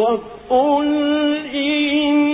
وقل إني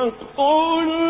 وقل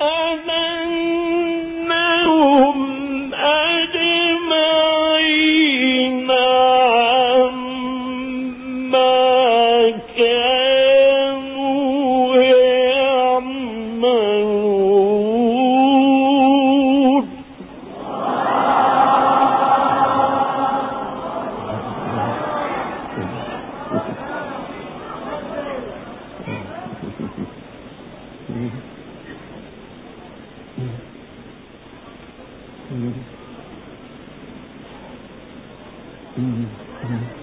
لنسألنهم 嗯嗯嗯。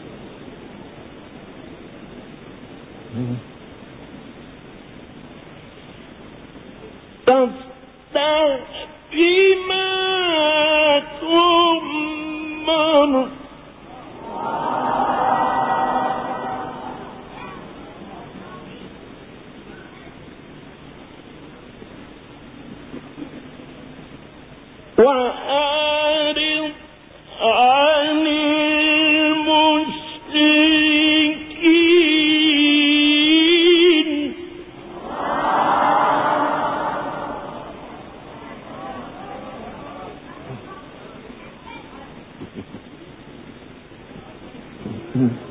Mm-hmm.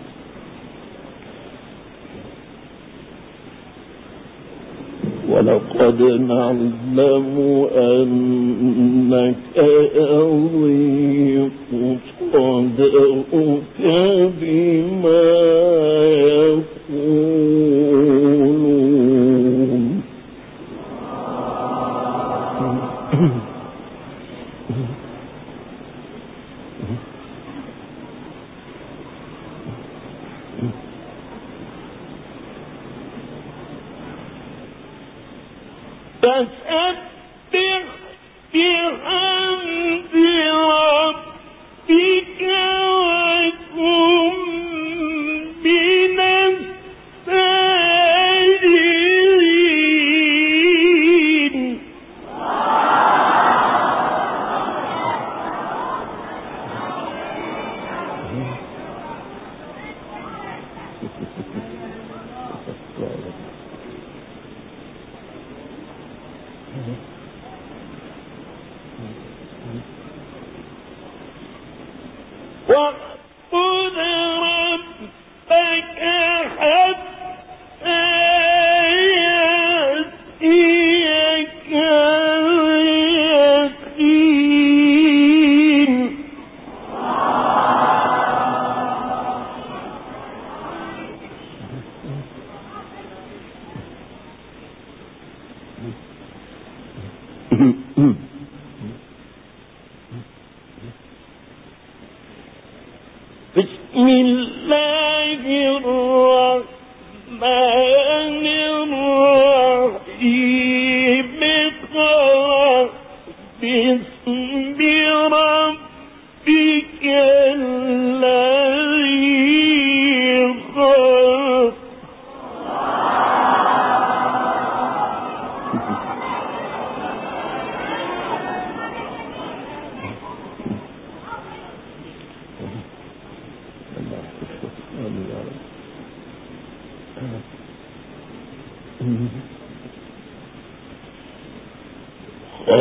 ولقد نعلم أنك يضيق صدرك بما يقولون. Well,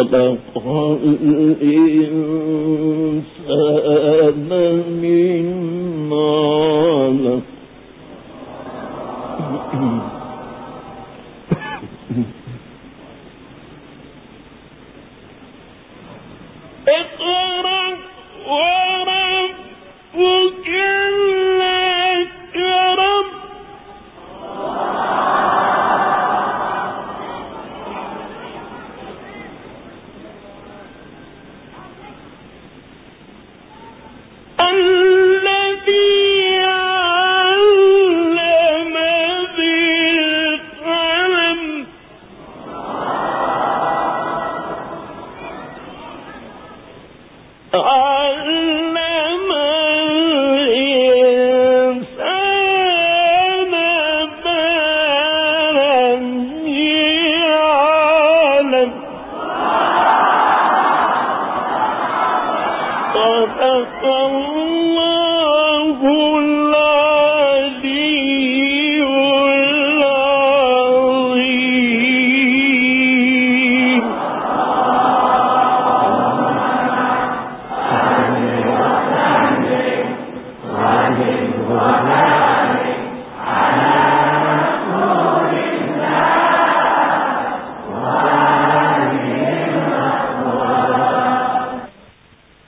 خلق الإنسان من